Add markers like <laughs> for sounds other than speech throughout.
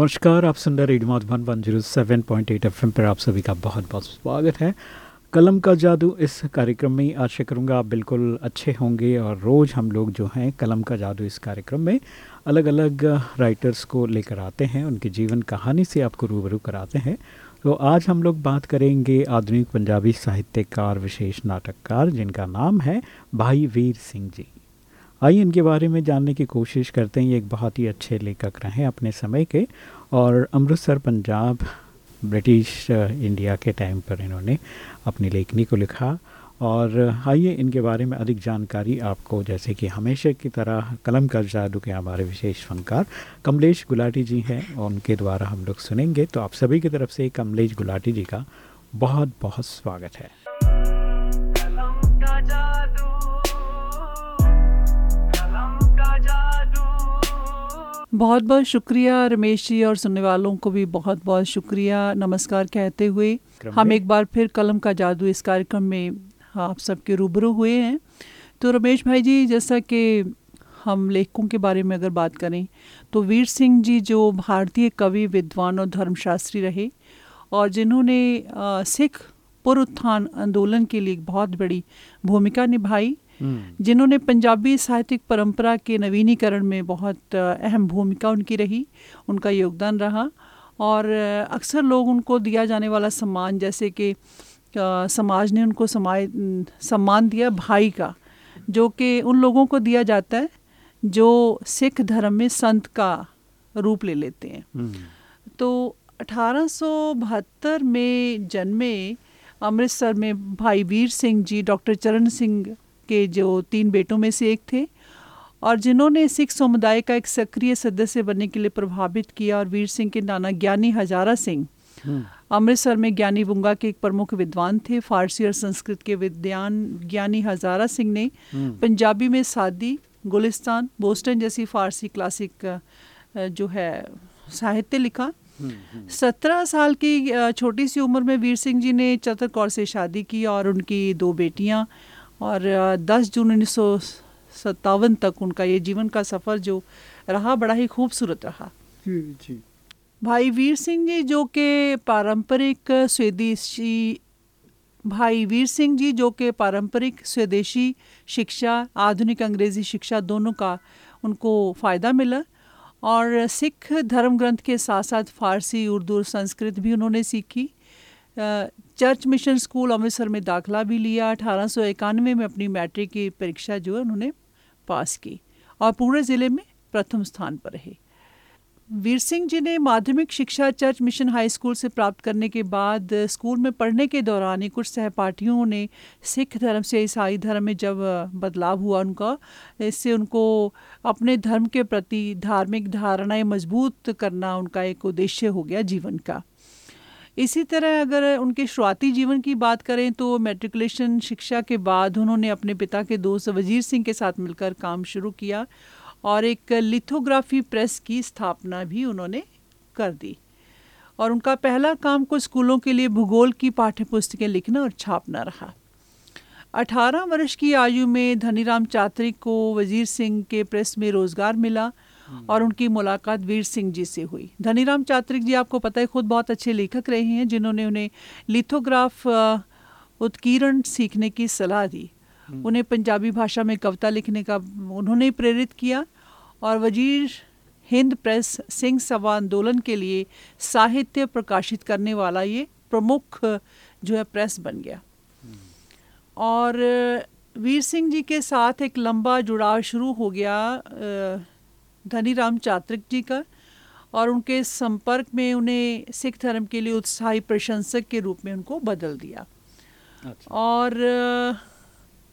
नमस्कार, आप सुन रहे radio Madhuban one zero seven point eight F पर आप सभी का बहुत बहुत स्वागत है। कलम का जादू इस कार्यक्रम में आशा करूँगा आप बिल्कुल अच्छे होंगे और रोज़ हम लोग जो हैं कलम का जादू इस कार्यक्रम में अलग अलग राइटर्स को लेकर आते हैं, उनके जीवन कहानी से आपको रूबरू कराते हैं। तो आज हम लोग बात करेंगे आधुनिक पंजाबी साहित्यकार, विशेष नाटककार, जिनका नाम है भाई वीर सिंह जी। आइए इनके बारे में जानने की कोशिश करते हैं। ये एक बहुत ही अच्छे लेखक रहे अपने समय के और अमृतसर, पंजाब, ब्रिटिश, इंडिया के टाइम पर इन्होंने अपनी लेखनी को लिखा। और आइए इनके बारे में अधिक जानकारी आपको, जैसे कि हमेशा की तरह कलम का जादू के हमारे विशेष फनकार कमलेश गुलाटी जी हैं। उनके द्वारा हम लोग सुनेंगे तो आप सभी की तरफ़ से कमलेश गुलाटी जी का बहुत बहुत स्वागत है। बहुत बहुत शुक्रिया रमेश जी और सुनने वालों को भी बहुत बहुत शुक्रिया नमस्कार कहते हुए हम एक बार फिर कलम का जादू इस कार्यक्रम में आप सबके रूबरू हुए हैं तो रमेश भाई जी जैसा कि हम लेखकों के बारे में अगर बात करें तो वीर सिंह जी जो भारतीय कवि विद्वान और धर्मशास्त्री रहे और जिन्होंने सिख पुरुत्थान आंदोलन के लिए बहुत बड़ी भूमिका निभाई। जिन्होंने पंजाबी साहित्यिक परंपरा के नवीनीकरण में बहुत अहम भूमिका उनकी रही उनका योगदान रहा। और अक्सर लोग उनको दिया जाने वाला सम्मान जैसे कि समाज ने उनको समाय सम्मान दिया भाई का जो कि उन लोगों को दिया जाता है जो सिख धर्म में संत का रूप ले लेते हैं। हम्म। तो अठारह सौ बहत्तर में जन्मे अमृतसर में भाई वीर सिंह जी डॉक्टर चरण सिंह के जो तीन बेटों में से एक थे और जिन्होंने सिख समुदाय का एक सक्रिय सदस्य बनने के लिए प्रभावित किया और वीर सिंह के नाना ज्ञानी हजारा सिंह हम्म। अमृतसर में ज्ञानी बुंगा के एक प्रमुख विद्वान थे फारसी और संस्कृत के विद्वान ज्ञानी हजारा सिंह ने हम्म। पंजाबी में सादी गुलिस्तान बोस्टन जैसी फारसी क्लासिक जो है साहित्य लिखा हम्म, सत्रह साल की छोटी सी उम्र में वीर सिंह जी ने चतर कौर से शादी की और उनकी दो बेटियाँ और 10 जून उन्नीस सत्तावन तक उनका ये जीवन का सफ़र जो रहा बड़ा ही खूबसूरत रहा। जी जी। भाई वीर सिंह जी जो कि पारंपरिक स्वदेशी भाई वीर सिंह जी जो कि पारंपरिक स्वदेशी शिक्षा आधुनिक अंग्रेज़ी शिक्षा दोनों का उनको फ़ायदा मिला और सिख धर्म ग्रंथ के साथ साथ फ़ारसी उर्दू और संस्कृत भी उन्होंने सीखी। चर्च मिशन स्कूल अमृतसर में दाखला भी लिया। अठारह सौ इक्यानवे में अपनी मैट्रिक की परीक्षा जो है उन्होंने पास की और पूरे ज़िले में प्रथम स्थान पर रहे। वीर सिंह जी ने माध्यमिक शिक्षा चर्च मिशन हाई स्कूल से प्राप्त करने के बाद स्कूल में पढ़ने के दौरान ही कुछ सहपाठियों ने सिख धर्म से, ईसाई धर्म में जब बदलाव हुआ उनका, इससे उनको अपने धर्म के प्रति धार्मिक धारणाएँ मज़बूत करना उनका एक उद्देश्य हो गया जीवन का। इसी तरह अगर उनके शुरुआती जीवन की बात करें तो मेट्रिकुलेशन शिक्षा के बाद उन्होंने अपने पिता के दोस्त वज़ीर सिंह के साथ मिलकर काम शुरू किया और एक लिथोग्राफी प्रेस की स्थापना भी उन्होंने कर दी। और उनका पहला काम कुछ स्कूलों के लिए भूगोल की पाठ्य पुस्तकें लिखना और छापना रहा। 18 वर्ष की आयु में धनीराम चात्रिक को वज़ीर सिंह के प्रेस में रोज़गार मिला और उनकी मुलाकात वीर सिंह जी से हुई धनीराम चात्रिक जी आपको पता है खुद बहुत अच्छे लेखक रहे हैं जिन्होंने उन्हें लिथोग्राफ उत्कीर्ण सीखने की सलाह दी हम्म। उन्हें पंजाबी भाषा में कविता लिखने का उन्होंने प्रेरित किया और वज़ीर हिंद प्रेस सिंह सभा आंदोलन के लिए साहित्य प्रकाशित करने वाला ये प्रमुख जो है प्रेस बन गया हम्म। और वीर सिंह जी के साथ एक लंबा जुड़ाव शुरू हो गया धनीराम चात्रिक जी का और उनके संपर्क में उन्हें सिख धर्म के लिए उत्साही प्रशंसक के रूप में उनको बदल दिया। अच्छा। और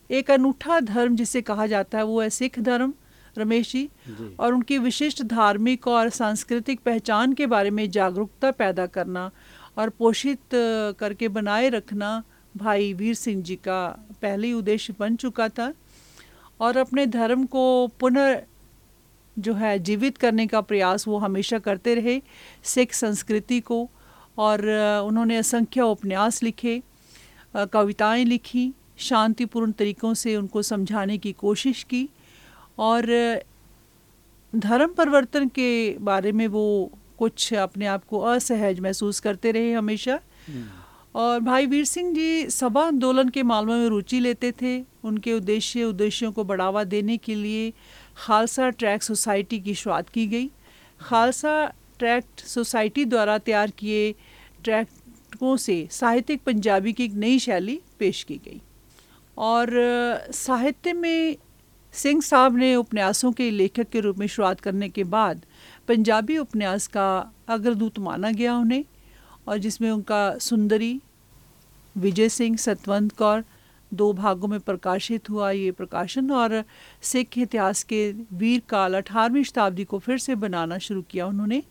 एक अनूठा धर्म जिसे कहा जाता है वो है सिख धर्म रमेश जी, जी। और उनकी विशिष्ट धार्मिक और सांस्कृतिक पहचान के बारे में जागरूकता पैदा करना और पोषित करके बनाए रखना भाई वीर सिंह जी का पहले उद्देश्य बन चुका था। और अपने धर्म को पुनः जो है जीवित करने का प्रयास वो हमेशा करते रहे सिख संस्कृति को और उन्होंने असंख्य उपन्यास लिखे कविताएँ लिखी शांतिपूर्ण तरीक़ों से उनको समझाने की कोशिश की और धर्म परिवर्तन के बारे में वो कुछ अपने आप को असहज महसूस करते रहे हमेशा। और भाई वीर सिंह जी सभा आंदोलन के मामलों में रुचि लेते थे उनके उद्देश्य उद्देश्यों को बढ़ावा देने के लिए खालसा ट्रैक सोसाइटी की शुरुआत की गई। खालसा ट्रैक्ट सोसाइटी द्वारा तैयार किए ट्रैक्टों से साहित्यिक पंजाबी की एक नई शैली पेश की गई। और, साहित्य में सिंह साहब ने उपन्यासों के लेखक के रूप में शुरुआत करने के बाद पंजाबी उपन्यास का अग्रदूत माना गया उन्हें, और जिसमें उनका सुंदरी, विजय सिंह, सतवंत कौर दो भागों में प्रकाशित हुआ ये प्रकाशन और सिख इतिहास के वीर काल अठारहवीं शताब्दी को फिर से बनाना शुरू किया उन्होंने।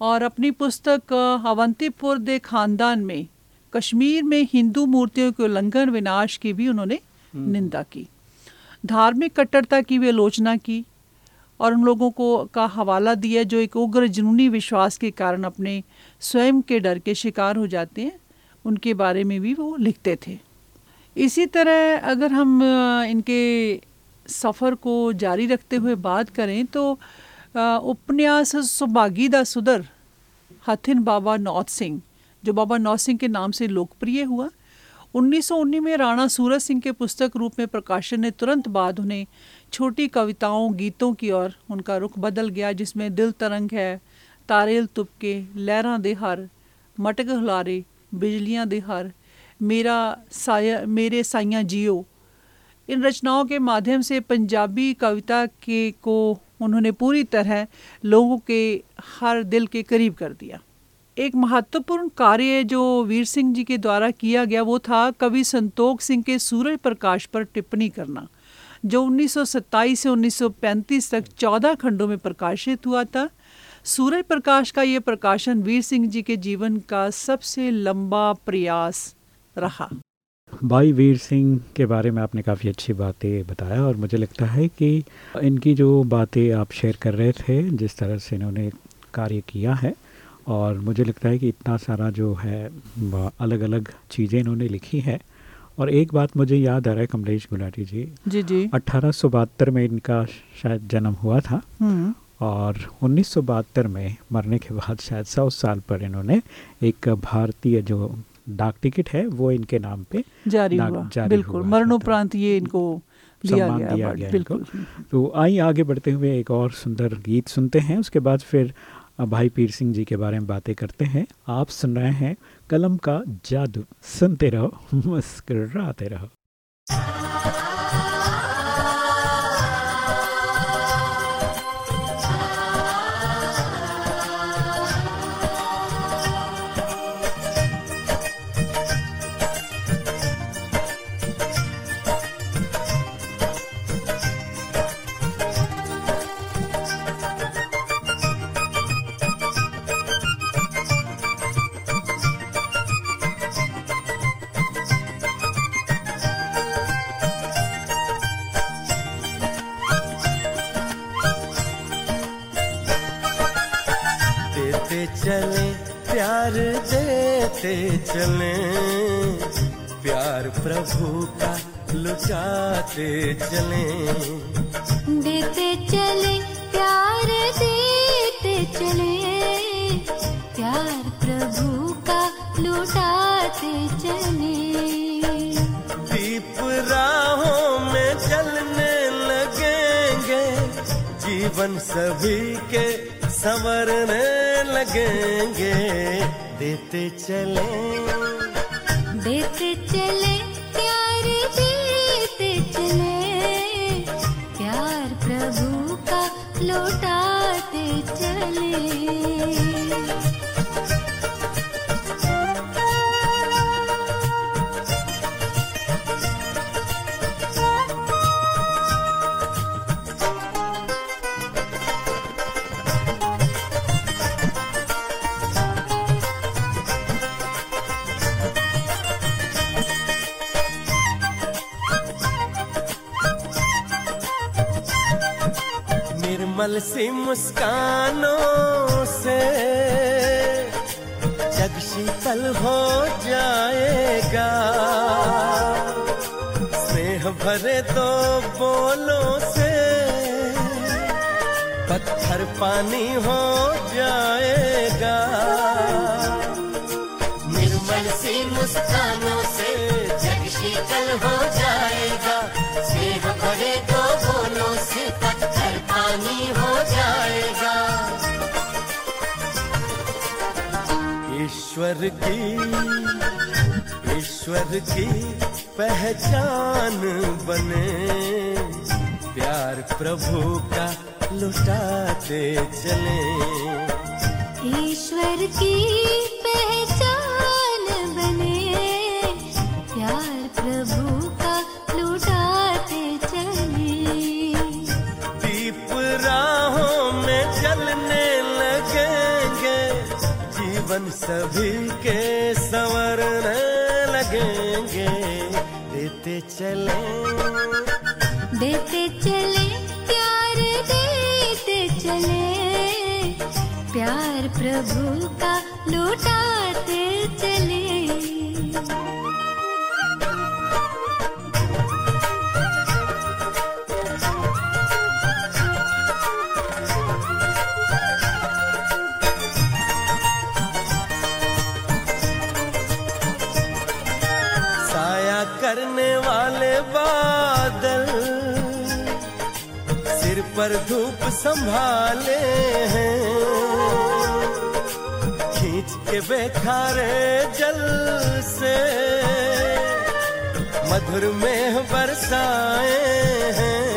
और अपनी पुस्तक अवंतीपुर दे खानदान में कश्मीर में हिंदू मूर्तियों के उल्लंघन विनाश की भी उन्होंने हम्म। निंदा की। धार्मिक कट्टरता की भी आलोचना की और उन लोगों को का हवाला दिया जो एक उग्र जुनूनी विश्वास के कारण अपने स्वयं के डर के शिकार हो जाते हैं उनके बारे में भी वो लिखते थे। इसी तरह अगर हम इनके सफ़र को जारी रखते हुए बात करें तो उपन्यास सुबागी दा सुधर हथिन बाबा नौत सिंह, जो बाबा नौत सिंह के नाम से लोकप्रिय हुआ 1919 में राणा सूरज सिंह के पुस्तक रूप में प्रकाशन ने तुरंत बाद उन्हें छोटी कविताओं, गीतों की ओर उनका रुख बदल गया, जिसमें दिल तरंग है, तारेल तुपके, लहरा दे हर, मटक हुलारे, बिजलियाँ दे हर मेरा साया, मेरे साइया जियो। इन रचनाओं के माध्यम से पंजाबी कविता के को उन्होंने पूरी तरह लोगों के हर दिल के करीब कर दिया। एक महत्वपूर्ण कार्य जो वीर सिंह जी के द्वारा किया गया वो था कवि संतोख सिंह के सूरज प्रकाश पर टिप्पणी करना, जो 1927 से 1935 तक 14 खंडों में प्रकाशित हुआ था। सूरज प्रकाश का ये प्रकाशन वीर सिंह जी के जीवन का सबसे लंबा प्रयास रहा। भाई वीर सिंह के बारे में आपने काफ़ी अच्छी बातें बताया और मुझे लगता है कि इनकी जो बातें आप शेयर कर रहे थे जिस तरह से इन्होंने कार्य किया है और मुझे लगता है कि इतना सारा जो है अलग अलग चीज़ें इन्होंने लिखी है। और एक बात मुझे याद आ रहा है कमलेश गुलाटी जी। जी जी। अट्ठारह में इनका शायद जन्म हुआ था हम्म। और उन्नीस सौ बहत्तर में मरने के बाद शायद सौ साल पर इन्होंने एक भारतीय जो डाक टिकट है वो इनके नाम पे जारी हुआ जारी बिल्कुल मरणोपरांत ये इनको दिया गया, दिया गया बिल्कुल। तो आइए आगे बढ़ते हुए एक और सुंदर गीत सुनते हैं उसके बाद फिर भाई पीर सिंह जी के बारे में बातें करते हैं। आप सुन रहे हैं कलम का जादू सुनते रहो <laughs> मुस्कराते रहो। देते चले प्यार प्रभु का लुटाते चले। देते चले प्यार देते चले प्यार प्रभु का लुटाते चले। दीप राहों में चलने लगेंगे जीवन सभी के संवरने लगेंगे देते चले। देते चले प्यार देते चले। प्यार प्रभु का लौटाते चले। कमल सी मुस्कानों से। जग शीतल हो जाएगा। स्नेह भरे दो बोलों से। पत्थर पानी हो जाएगा। निर्मल सी मुस्कानों से जग शीतल हो जाएगा। स्नेह भरे दो बोलों से पत्थर ईश्वर की ईश्वर की पहचान बने। प्यार प्रभु का लुटाते चले। ईश्वर की पहचान जीवन सभी के संवरने लगेंगे। देते चले। देते चले, प्यार देते चले। प्यार प्रभु का लुटाते चले। पर धूप संभाले हैं। खींच के बेखारे जल से मधुर में बरसाए हैं।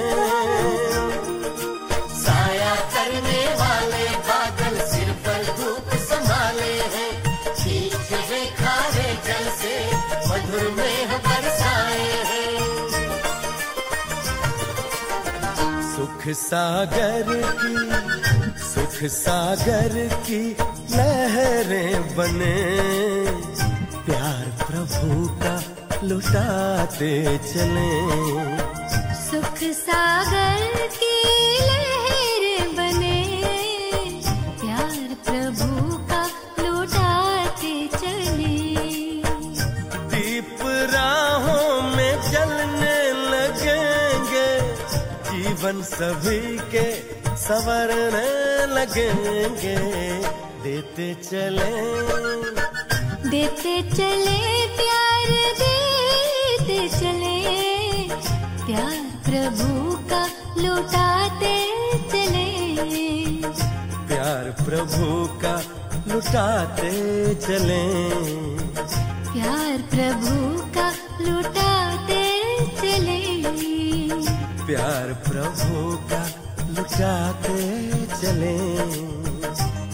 सुख सागर की, सुख सागर की लहरें बने। प्यार प्रभु का लुटाते चले। सुख सागर की लहर सभी के संवरने लगेंगे। देते चले। देते चले प्यार देते चले। प्यार प्रभु का लुटाते चले। प्यार प्रभु का लुटाते चले। प्यार प्रभु का लुटाते चले। प्यार प्रभु का लुटाते चले।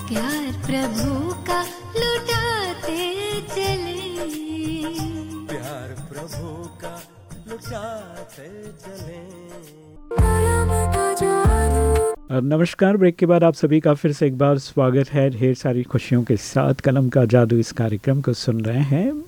प्यार प्रभु का लुटाते चले। प्यार प्रभु का लुटाते चले। नमस्कार ब्रेक के बाद आप सभी का फिर से एक बार स्वागत है। ढेर सारी खुशियों के साथ कलम का जादू इस कार्यक्रम को सुन रहे हैं।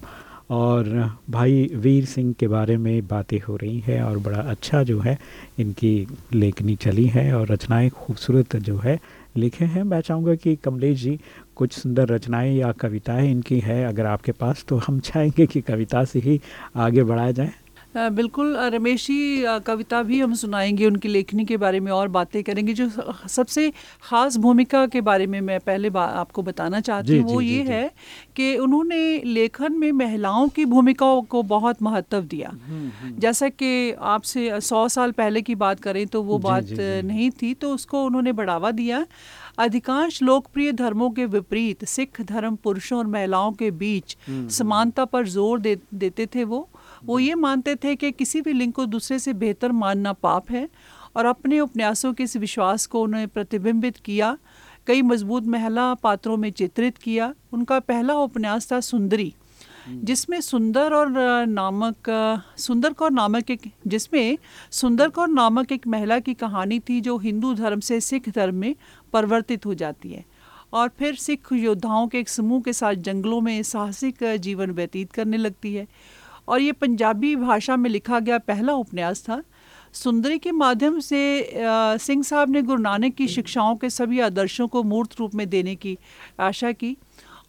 और भाई वीर सिंह के बारे में बातें हो रही हैं और बड़ा अच्छा जो है इनकी लेखनी चली है और रचनाएँ खूबसूरत जो है लिखे हैं। मैं चाहूँगा कि कमलेश जी, कुछ सुंदर रचनाएँ या कविताएँ इनकी है अगर आपके पास तो हम चाहेंगे कि कविता से ही आगे बढ़ाया जाए। बिल्कुल रमेश जी कविता भी हम सुनाएँगे उनकी लेखनी के बारे में और बातें करेंगे जो सबसे ख़ास भूमिका के बारे में मैं पहले बा, आपको बताना चाहती हूँ। वो जी, जी, ये जी। है कि उन्होंने लेखन में महिलाओं की भूमिकाओं को बहुत महत्व दिया। जैसा कि आपसे सौ साल पहले की बात करें तो वो जी, बात जी, जी। नहीं थी तो उसको उन्होंने बढ़ावा दिया। अधिकांश लोकप्रिय धर्मों के विपरीत सिख धर्म पुरुषों और महिलाओं के बीच समानता पर ज़ोर दे, देते थे वो। वो ये मानते थे कि किसी भी लिंग को दूसरे से बेहतर मानना पाप है और अपने उपन्यासों के इस विश्वास को उन्होंने प्रतिबिंबित किया कई मज़बूत महिला पात्रों में चित्रित किया। उनका पहला उपन्यास था सुंदरी जिसमें सुंदर और नामक सुंदर कौर नामक एक जिसमें सुंदर कौर नामक एक महिला की कहानी थी जो हिंदू धर्म से सिख धर्म में परिवर्तित हो जाती है और फिर सिख योद्धाओं के एक समूह के साथ जंगलों में साहसिक जीवन व्यतीत करने लगती है। और ये पंजाबी भाषा में लिखा गया पहला उपन्यास था। सुंदरी के माध्यम से सिंह साहब ने गुरु नानक की शिक्षाओं के सभी आदर्शों को मूर्त रूप में देने की आशा की।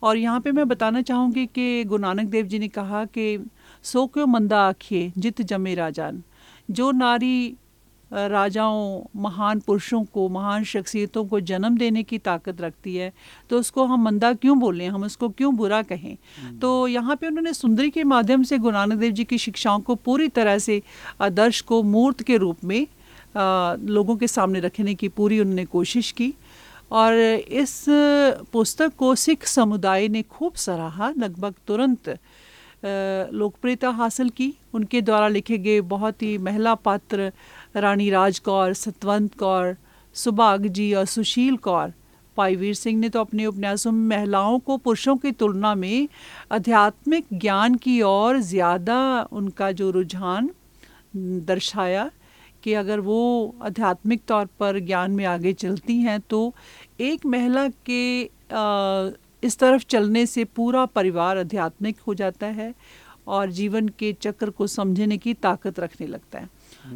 और यहाँ पे मैं बताना चाहूँगी कि गुरु नानक देव जी ने कहा कि, सो क्यों मंदा आखिए, जित जमे राजान। जो नारी राजाओं महान पुरुषों को महान शख्सियतों को जन्म देने की ताकत रखती है तो उसको हम मंदा क्यों बोलें हम उसको क्यों बुरा कहें? तो यहाँ पे उन्होंने सुंदरी के माध्यम से गुरु नानक देव जी की शिक्षाओं को पूरी तरह से आदर्श को मूर्त के रूप में अ, लोगों के सामने रखने की पूरी उन्होंने कोशिश की। और इस पुस्तक को सिख समुदाय ने खूब सराहा लगभग तुरंत लोकप्रियता हासिल की। उनके द्वारा लिखे गए बहुत ही महिला पात्र रानी राज कौर सतवंत कौर, सुभाग जी और सुशील कौर। भाई वीर सिंह ने तो अपने उपन्यासों में महिलाओं को पुरुषों की तुलना में आध्यात्मिक ज्ञान की ओर ज़्यादा उनका जो रुझान दर्शाया कि अगर वो आध्यात्मिक तौर पर ज्ञान में आगे चलती हैं तो एक महिला के इस तरफ़ चलने से पूरा परिवार आध्यात्मिक हो जाता है और जीवन के चक्र को समझने की ताकत रखने लगता है।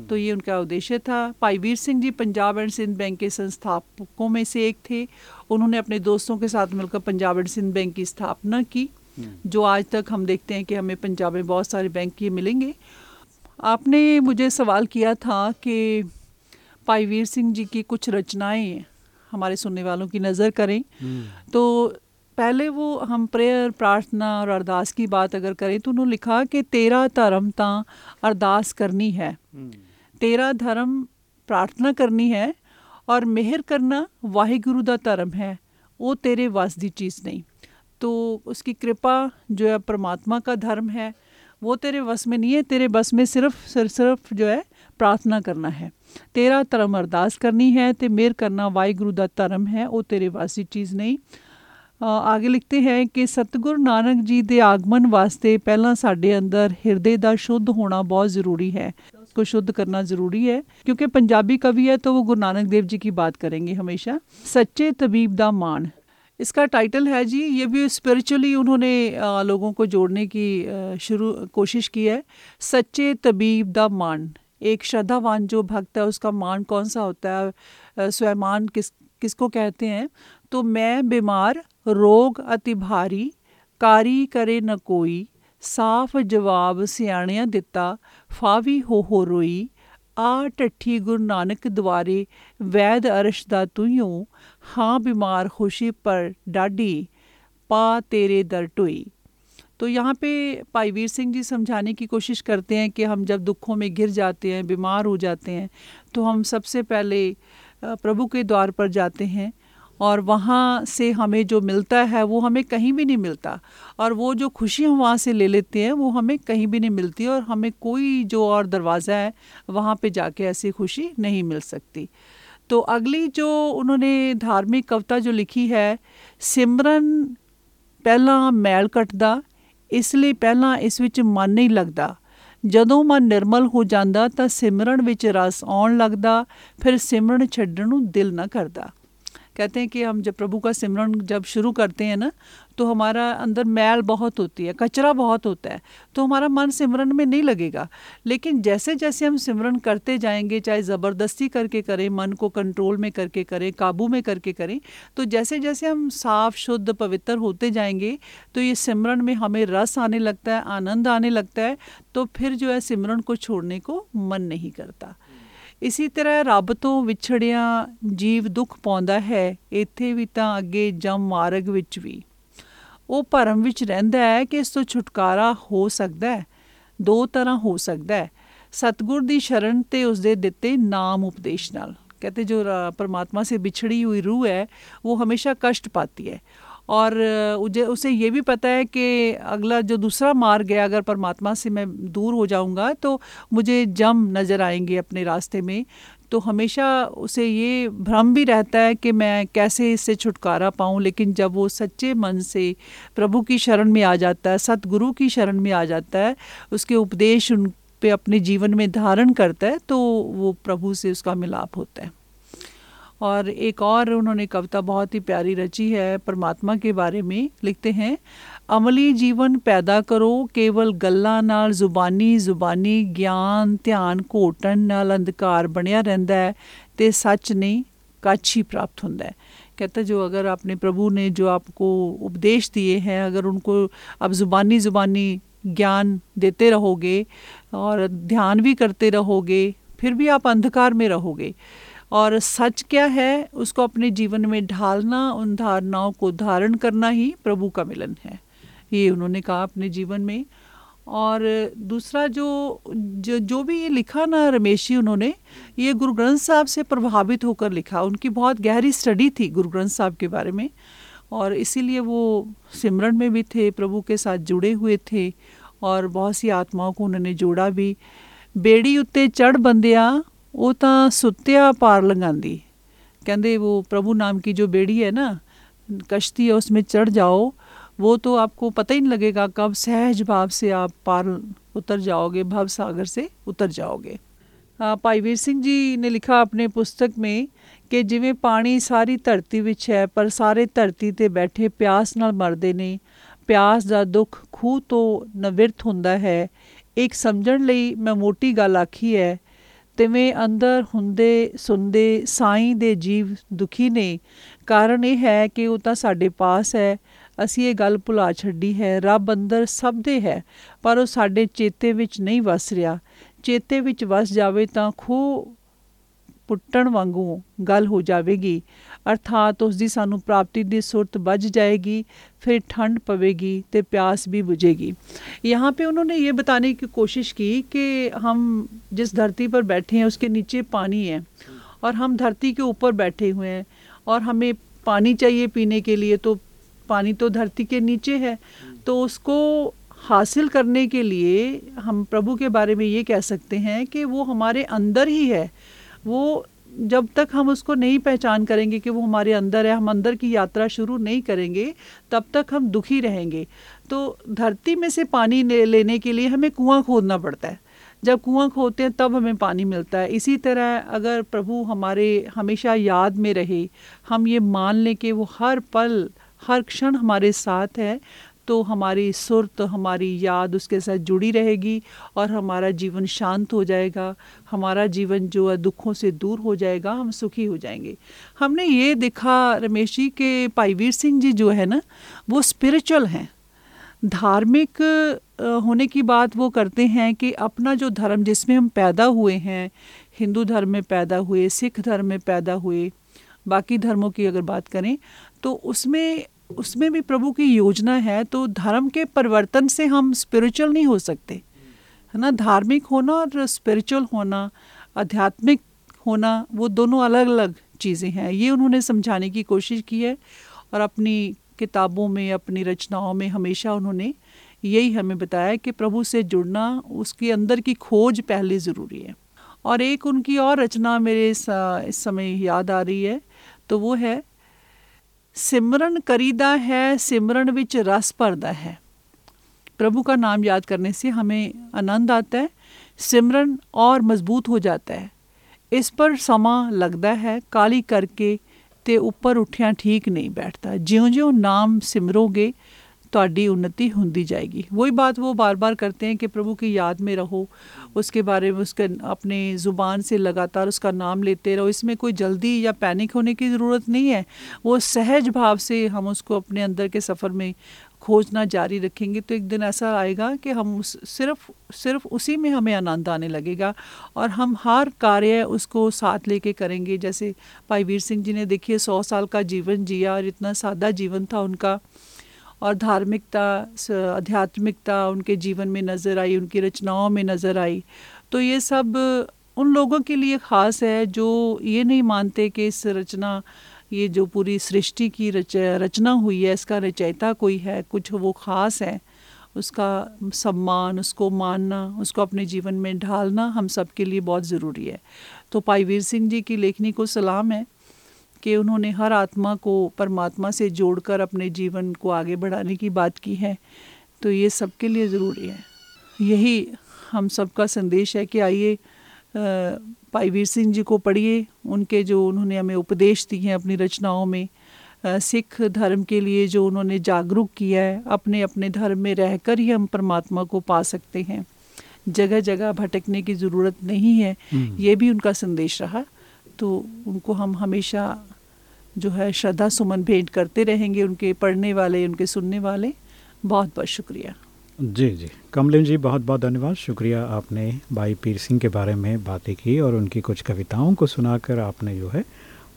तो ये उनका उद्देश्य था। भाई वीर सिंह जी पंजाब एंड सिंध बैंक के संस्थापकों में से एक थे। उन्होंने अपने दोस्तों के साथ मिलकर पंजाब एंड सिंध बैंक की स्थापना की जो आज तक हम देखते हैं कि हमें पंजाब में बहुत सारे बैंक ये मिलेंगे। आपने मुझे सवाल किया था कि भाई वीर सिंह जी की कुछ रचनाएँ हमारे सुनने वालों की नज़र करें। तो पहले वो हम प्रेयर प्रार्थना और अरदास की बात अगर करें तो उन्होंने लिखा कि तेरा धर्म तो अरदास करनी है। हम्म। तेरा धर्म प्रार्थना करनी है और मेहर करना वाहिगुरु का धर्म है। वो तेरे वास की चीज़ नहीं। तो उसकी कृपा जो है परमात्मा का धर्म है। वो तेरे वस में नहीं है तेरे बस में सिर्फ़ सिर्फ़ जो है प्रार्थना करना है। तेरा धर्म अरदास करनी है तो मेहर करना वाहिगुरु का धर्म है वो तेरे वास की चीज़ नहीं। आगे लिखते हैं कि ਸਤਗੁਰ ਨਾਨਕ ਜੀ ਦੇ ਆਗਮਨ ਵਾਸਤੇ ਪਹਿਲਾਂ ਸਾਡੇ ਅੰਦਰ ਹਿਰਦੇ ਦਾ ਸ਼ੁੱਧ ਹੋਣਾ ਬਹੁਤ ਜ਼ਰੂਰੀ ਹੈ। को शुद्ध करना ज़रूरी है क्योंकि पंजाबी कवि है तो वो गुरु नानक देव जी की बात करेंगे हमेशा सच्चे तबीब दा मान इसका टाइटल है जी ये भी स्पिरिचुअली उन्होंने लोगों को जोड़ने की शुरू कोशिश की है सच्चे तबीब दा मान एक श्रद्धावान जो भक्त है उसका मान कौन सा होता है स्वयमान किस किसको कहते हैं तो मैं बीमार रोग अति भारी कारी करे न कोई ਸਾਫ਼ ਜਵਾਬ ਸਿਆਣਿਆਂ ਦਿੱਤਾ ਫਾਵੀ ਹੋ ਹੋ ਰੋਈ ਆ ਟੱਠੀ ਗੁਰੂ ਨਾਨਕ ਦੁਆਰੇ ਵੈਦ ਅਰਸ਼ ਦਾ ਤੁਈਓ ਹਾਂ ਬਿਮਾਰ ਖੁਸ਼ੀ ਪਰ ਡਾਢੀ पा तेरे दर टोई तो यहाँ पे भाई वीर सिंह जी समझाने की कोशिश करते हैं कि हम जब दुखों में गिर जाते हैं बीमार हो जाते हैं तो हम सबसे पहले अ, प्रभु के द्वार पर जाते हैं और वहाँ से हमें जो मिलता है वो हमें कहीं भी नहीं मिलता और वो जो खुशी हम वहाँ से ले लेते हैं वो हमें कहीं भी नहीं मिलती और हमें कोई जो और दरवाज़ा है वहाँ पे जाके ऐसी खुशी नहीं मिल सकती तो अगली जो उन्होंने धार्मिक कविता जो लिखी है सिमरन ਪਹਿਲਾਂ ਮੈਲ ਕੱਟਦਾ ਇਸ ਲਈ ਪਹਿਲਾਂ ਇਸ ਵਿੱਚ ਮਨ ਨਹੀਂ ਲੱਗਦਾ ਜਦੋਂ ਮਨ ਨਿਰਮਲ ਹੋ ਜਾਂਦਾ ਤਾਂ ਸਿਮਰਨ ਵਿੱਚ ਰਸ ਆਉਣ ਲੱਗਦਾ ਫਿਰ ਸਿਮਰਨ ਛੱਡਣ ਨੂੰ ਦਿਲ ਨਾ ਕਰਦਾ कहते हैं कि हम जब प्रभु का सिमरन जब शुरू करते हैं ना तो हमारा अंदर मैल बहुत होती है, कचरा बहुत होता है तो हमारा मन सिमरन में नहीं लगेगा। लेकिन जैसे जैसे हम सिमरन करते जाएँगे, चाहे ज़बरदस्ती करके करें, मन को कंट्रोल में करके करें, काबू में करके करें तो जैसे जैसे हम साफ़, शुद्ध, पवित्र होते जाएँगे तो ये सिमरन में हमें रस आने लगता है, आनंद आने लगता है तो फिर जो है सिमरन को छोड़ने को मन नहीं करता। ਇਸੀ ਤਰ੍ਹਾਂ ਰੱਬ ਤੋਂ ਵਿਛੜਿਆ ਜੀਵ ਦੁੱਖ ਪਾਉਂਦਾ ਹੈ ਇੱਥੇ ਵੀ ਤਾਂ ਅੱਗੇ ਜਮ ਮਾਰਗ ਵਿੱਚ ਵੀ ਉਹ ਭਰਮ ਵਿੱਚ ਰਹਿੰਦਾ ਹੈ ਕਿ ਇਸ ਤੋਂ ਛੁਟਕਾਰਾ ਹੋ ਸਕਦਾ ਹੈ ਦੋ ਤਰ੍ਹਾਂ ਹੋ ਸਕਦਾ ਹੈ ਸਤਗੁਰ ਦੀ ਸ਼ਰਨ ਤੇ ਉਸ ਦੇ ਦਿੱਤੇ ਨਾਮ ਉਪਦੇਸ਼ ਨਾਲ कहते जो रा- परमात्मा से बिछड़ी हुई रूह है वो हमेशा कष्ट पाती है और उसे ये भी पता है कि अगला जो दूसरा मार्ग है, अगर परमात्मा से मैं दूर हो जाऊँगा तो मुझे जम नज़र आएँगे अपने रास्ते में। तो हमेशा उसे ये भ्रम भी रहता है कि मैं कैसे इससे छुटकारा पाऊँ, लेकिन जब वो सच्चे मन से प्रभु की शरण में आ जाता है, सतगुरु की शरण में आ जाता है, उसके उपदेश उन पे अपने जीवन में धारण करता है तो वो प्रभु से उसका मिलाप होता है। और एक और उन्होंने कविता बहुत ही प्यारी रची है परमात्मा के बारे में लिखते हैं ਅਮਲੀ ਜੀਵਨ ਪੈਦਾ ਕਰੋ ਕੇਵਲ ਗੱਲਾਂ ਨਾਲ ਜ਼ੁਬਾਨੀ ਜ਼ੁਬਾਨੀ ਗਿਆਨ ਧਿਆਨ ਘੋਟਣ ਨਾਲ ਅੰਧਕਾਰ ਬਣਿਆ ਰਹਿੰਦਾ ਹੈ ਤੇ ਸੱਚ ਨਹੀਂ ਕੱਚ ही प्राप्त होता है कहता है जो अगर आपने प्रभु ने जो आपको उपदेश दिए हैं अगर उनको आप ज़ुबानी ज़ुबानी ज्ञान देते रहोगे और ध्यान भी करते रहोगे फिर भी आप अंधकार में रहोगे और सच क्या है, उसको अपने जीवन में ढालना, उन धारणाओं को धारण करना ही प्रभु का मिलन है। ये उन्होंने कहा अपने जीवन में। और दूसरा जो जो जो भी ये लिखा ना रमेश जी उन्होंने, ये गुरु ग्रंथ साहब से प्रभावित होकर लिखा। उनकी बहुत गहरी स्टडी थी गुरु ग्रंथ साहब के बारे में। और इसीलिए वो सिमरन में भी थे, प्रभु के साथ जुड़े हुए थे, और बहुत सी आत्माओं को उन्होंने जोड़ा भी। बेड़ी उत्ते चढ़ बंदिया वो ਤਾਂ ਸੁੱਤਿਆ ਪਾਰ ਲੰਘਾਂਦੀ कहते वो प्रभु नाम की जो बेड़ी है ना कश्ती है उसमें चढ़ जाओ वो तो आपको पता ही नहीं लगेगा कब सहज भाव से आप पार उतर जाओगे भव सागर से उतर जाओगे ਆ, ਭਾਈ ਵੀਰ ਸਿੰਘ ਜੀ ਨੇ ਲਿਖਾ ਆਪਣੇ ਪੁਸਤਕ ਮੇ ਕਿ ਜਿਵੇਂ ਪਾਣੀ ਸਾਰੀ ਧਰਤੀ ਵਿੱਚ ਹੈ ਪਰ ਸਾਰੇ ਧਰਤੀ ਤੇ ਬੈਠੇ ਪਿਆਸ ਨਾਲ ਮਰਦੇ ਨੇ ਪਿਆਸ ਦਾ ਦੁੱਖ ਖੂਹ ਤੋਂ ਨਵਿਰਤ ਹੁੰਦਾ ਹੈ ਇੱਕ ਸਮਝਣ ਲਈ ਮੈਂ ਮੋਟੀ ਗੱਲ ਆਖੀ ਹੈ ਤਿਵੇਂ ਅੰਦਰ ਹੁੰਦੇ, ਸੁਣਦੇ, ਸਾਈਂ ਦੇ ਜੀਵ ਦੁਖੀ ਨੇ। ਕਾਰਨ ਇਹ ਹੈ ਕਿ ਉਹ ਤਾਂ ਸਾਡੇ ਪਾਸ ਹੈ। ਅਸੀਂ ਇਹ ਗੱਲ ਭੁਲਾ ਛੱਡੀ ਹੈ। ਰੱਬ ਅੰਦਰ ਸਭ ਦੇ ਹੈ, ਪਰ ਉਹ ਸਾਡੇ ਚੇਤੇ ਵਿੱਚ ਨਹੀਂ ਵਸ ਰਿਹਾ। ਚੇਤੇ ਵਿੱਚ ਵਸ ਜਾਵੇ ਤਾਂ ਖੂਹ ਪੁੱਟਣ ਵਾਂਗੂ ਗੱਲ ਹੋ ਜਾਵੇਗੀ। अर्थात ਉਸ ਦੀ ਸਾਨੂੰ ਪ੍ਰਾਪਤੀ ਦੀ ਸੁਰਤ जाएगी फिर ठंड पवेगी तो प्यास भी बुझेगी यहाँ पर उन्होंने ये बताने की कोशिश की कि हम जिस धरती पर बैठे हैं उसके नीचे पानी है और हम धरती के ऊपर बैठे हुए हैं और हमें पानी चाहिए पीने के लिए तो पानी तो धरती के नीचे है तो उसको हासिल करने के लिए हम प्रभु के बारे में ये कह सकते हैं कि वो हमारे अंदर ही है वो जब तक हम उसको नहीं पहचान करेंगे कि वो हमारे अंदर है, हम अंदर की यात्रा शुरू नहीं करेंगे, तब तक हम दुखी रहेंगे। तो धरती में से पानी लेने के लिए हमें कुआँ खोदना पड़ता है। जब कुआँ खोदते हैं, तब हमें पानी मिलता है। इसी तरह अगर प्रभु हमारे हमेशा याद में रहे, हम ये मान लें कि वो हर पल, हर क्षण हमारे साथ है तो हमारी सुरत, हमारी याद उसके साथ जुड़ी रहेगी और हमारा जीवन शांत हो जाएगा। हमारा जीवन जो है दुखों से दूर हो जाएगा, हम सुखी हो जाएँगे। हमने ये देखा रमेश जी के भाई वीर सिंह जी जो है ना, वो स्पिरिचुअल हैं। धार्मिक होने की बात वो करते हैं कि अपना जो धर्म जिसमें हम पैदा हुए हैं, हिंदू धर्म में पैदा हुए, सिख धर्म में पैदा हुए, बाकी धर्मों की अगर बात करें तो उसमें उसमें भी प्रभु की योजना है तो धर्म के परिवर्तन से हम स्पिरिचुअल नहीं हो सकते। है ना? धार्मिक होना और स्पिरिचुअल होना, आध्यात्मिक होना, वो दोनों अलग अलग चीज़ें हैं। ये उन्होंने समझाने की कोशिश की है और अपनी किताबों में, अपनी रचनाओं में हमेशा उन्होंने यही हमें बताया कि प्रभु से जुड़ना, उसके अंदर की खोज पहले ज़रूरी है। और एक उनकी और रचना मेरे इस समय याद आ रही है तो वो है सिमरन करीदा है सिमरन विच रस भरदा है प्रभु का नाम याद करने से हमें आनंद आता है सिमरन और मज़बूत हो जाता है इस पर समा लगता है काली करके ते ऊपर उठिया ठीक नहीं बैठता ज्यों ज्यों नाम सिमरोगे ਤੁਹਾਡੀ उन्नति ਹੁੰਦੀ जाएगी वही बात वो बार बार करते हैं कि प्रभु की याद में रहो उसके बारे में उसके अपने ज़ुबान से लगातार उसका नाम लेते रहो इसमें कोई जल्दी या पैनिक होने की ज़रूरत नहीं है वो सहज भाव से हम उसको अपने अंदर के सफ़र में खोजना जारी रखेंगे तो एक दिन ऐसा आएगा कि हम उस सिर्फ सिर्फ उसी में हमें आनंद आने लगेगा और हम हर कार्य उसको साथ लेके करेंगे जैसे भाई वीर सिंह जी ने देखिए सौ साल का जीवन जिया और इतना सादा जीवन था उनका और धार्मिकता आध्यात्मिकता उनके जीवन में नज़र आई, उनकी रचनाओं में नज़र आई। तो ये सब उन लोगों के लिए ख़ास है जो ये नहीं मानते कि इस रचना, ये जो पूरी सृष्टि की रच, रचना हुई है, इसका रचयिता कोई है, कुछ वो ख़ास है। उसका सम्मान, उसको मानना, उसको अपने जीवन में ढालना हम सब के लिए बहुत ज़रूरी है। तो भाई वीर सिंह जी की लेखनी को सलाम है। कि उन्होंने हर आत्मा को परमात्मा से जोड़कर अपने जीवन को आगे बढ़ाने की बात की है तो ये सबके लिए ज़रूरी है। यही हम सबका संदेश है कि आइए भाई वीर सिंह जी को पढ़िए उनके जो उन्होंने हमें उपदेश दिए हैं अपनी रचनाओं में सिख धर्म के लिए जो उन्होंने जागरूक किया है अपने अपने धर्म में रहकर ही हम परमात्मा को पा सकते हैं। जगह जगह भटकने की ज़रूरत नहीं है ये भी उनका संदेश रहा तो उनको हम हमेशा जो है श्रद्धा सुमन भेंट करते रहेंगे उनके पढ़ने वाले, उनके सुनने वाले। बहुत बहुत शुक्रिया। जी जी। कमलिन जी, बहुत बहुत धन्यवाद। शुक्रिया आपने भाई पीर सिंह के बारे में बातें की और उनकी कुछ कविताओं को सुनाकर आपने जो है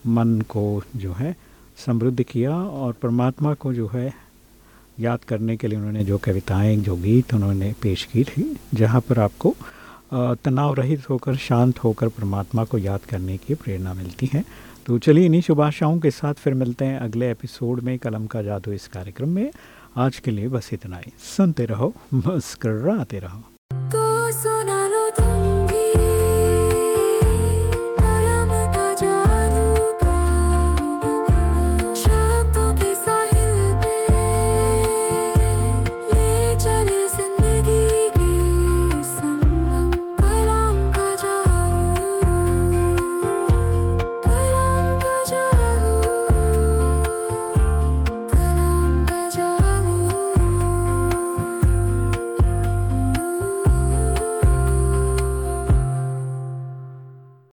मन को जो है समृद्ध किया और परमात्मा को जो है याद करने के लिए उन्होंने जो कविताएँ, जो गीत उन्होंने पेश की थी, जहाँ पर आपको तनाव रहित होकर, शांत होकर परमात्मा को याद करने की प्रेरणा मिलती है। तो चलिए इन्हीं शुभ आशाओं के साथ फिर मिलते हैं अगले एपिसोड में कलम का जादू इस कार्यक्रम में। आज के लिए बस इतना ही। सुनते रहो, मुस्कराते रहो।